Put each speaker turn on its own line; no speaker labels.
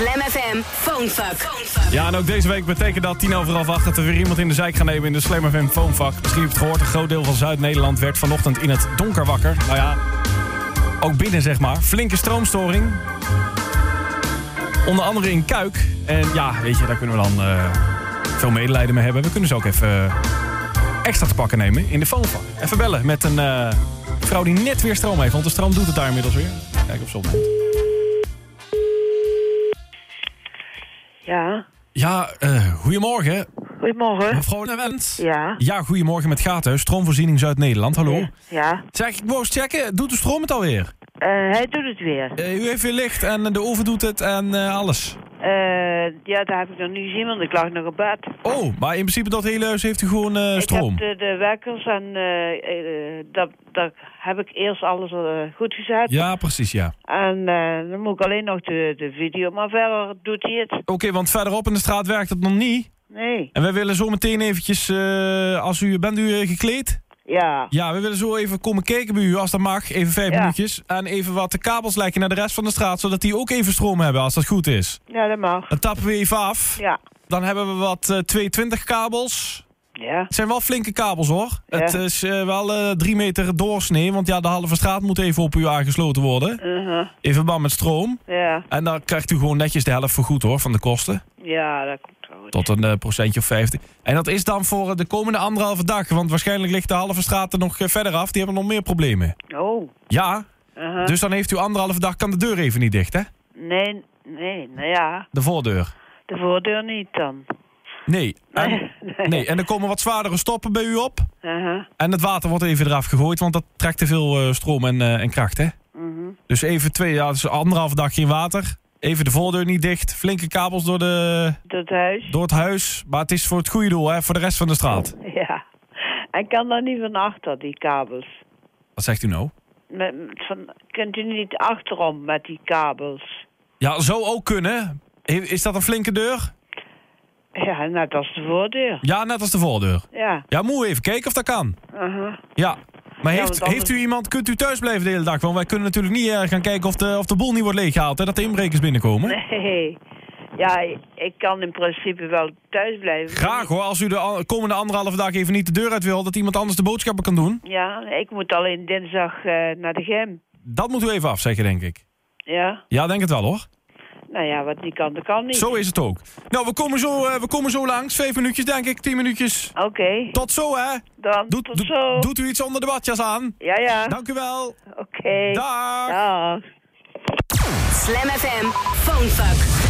Slam FM Phonefuck.
Ja, en ook deze week betekent dat tien over half acht dat er weer iemand in de zijk gaan nemen in de Slam FM Phonefuck. Misschien heb je het gehoord, een groot deel van Zuid-Nederland werd vanochtend in het donker wakker. Nou ja, ook binnen zeg maar. Flinke stroomstoring. Onder andere in Kuik. En ja, weet je, daar kunnen we dan eh, veel medelijden mee hebben. We kunnen ze ook even eh, extra te pakken nemen in de Phonefuck. Even bellen met een eh, vrouw die net weer stroom heeft. Want de stroom doet het daar inmiddels weer. Kijk ze opneemt.
Ja,
Ja, eh, goedemorgen.
goedemorgen.
Mevrouw.
Ja,
Ja, goedemorgen met Gaathuis, stroomvoorziening Zuid-Nederland. Hallo.
ja.
Zeg, ik wou eens checken, doet de stroom het alweer?
Eh, hij doet het weer.
Eh, u heeft weer licht en de oven doet het en alles.
Eh, ja, daar heb ik nog niet gezien, want ik lag nog op bed.
Oh, maar in principe dat hele huis heeft u gewoon eh, stroom?
Ik heb de, de wekkers en eh, eh, dat, dat heb ik eerst alles eh, goed gezet.
Ja, precies, ja.
En eh, dan moet ik alleen nog de, de video, maar verder doet hij het.
Oké, want verderop in de straat werkt het nog niet.
Nee.
En wij willen zo meteen eventjes, eh, als u, bent u eh, gekleed?
Ja.
Ja, we willen zo even komen kijken bij u, als dat mag. Even vijf
Ja.
minuutjes. En even wat de kabels lijken naar de rest van de straat, zodat die ook even stroom hebben, als dat goed is.
Ja, dat mag.
Dan tappen we even af.
Ja.
Dan hebben we wat eh 220 kabels.
Ja.
Het zijn wel flinke kabels hoor.
Ja.
Het is eh, wel eh, drie meter doorsnee, want ja, de halve straat moet even op u aangesloten worden.
Uh-huh.
In verband met stroom.
Ja.
En dan krijgt u gewoon netjes de helft vergoed hoor, van de kosten.
Ja, dat.
Tot een eh, procentje of 50. En dat is dan voor de komende anderhalve dag, want waarschijnlijk ligt de halve straat er nog eh, verder af. Die hebben nog meer problemen.
Oh.
Ja,
Uh-huh.
dus dan heeft u anderhalve dag, kan de deur even niet dicht hè?
Nee, nee, nou ja.
De voordeur.
De voordeur niet dan.
Nee. En,
Nee.
nee. en er komen wat zwaardere stoppen bij u op.
Uh-huh.
En het water wordt even eraf gegooid, want dat trekt te veel eh, stroom en, eh, en kracht, hè?
Mhm.
Dus even twee, ja, dus anderhalve dag geen water. Even de voordeur niet dicht. Flinke kabels door, de,
Tot huis.
door het huis. Maar het is voor het goede doel, hè? Voor de rest van de straat.
Ja. En kan dan niet van achter, die kabels?
Wat zegt u nou?
Met, van, kunt u niet achterom met die kabels?
Ja, zou ook kunnen. Is dat een flinke deur?
Ja, net als de voordeur.
Ja, net als de voordeur.
Ja.
Ja, moet even kijken of dat kan.
Uh-huh.
Ja. Maar heeft, heeft u iemand, kunt u thuis blijven de hele dag? Want wij kunnen natuurlijk niet eh, gaan kijken of de, of de boel niet wordt leeggehaald. Hè, dat de inbrekers binnenkomen.
Nee. Ja, ik kan in principe wel thuis blijven.
Graag hoor, als u de komende anderhalve dag even niet de deur uit wil... dat iemand anders de boodschappen kan doen.
Ja, ik moet alleen dinsdag eh, naar de gym.
Dat moet u even afzeggen, denk ik.
Ja.
Ja, denk het wel hoor.
Nou ja, wat niet kan, dat kan niet.
Zo is het ook. Nou, we komen zo, eh, we komen zo langs. Vijf minuutjes, denk ik. Tien minuutjes.
Oké.
Tot zo, hè.
Dan
Doet,
tot zo.
doet u iets onder de badjas aan.
Ja, ja.
Dank u wel.
Oké.
Dag.
Dag.
Slam FM Phonefuck.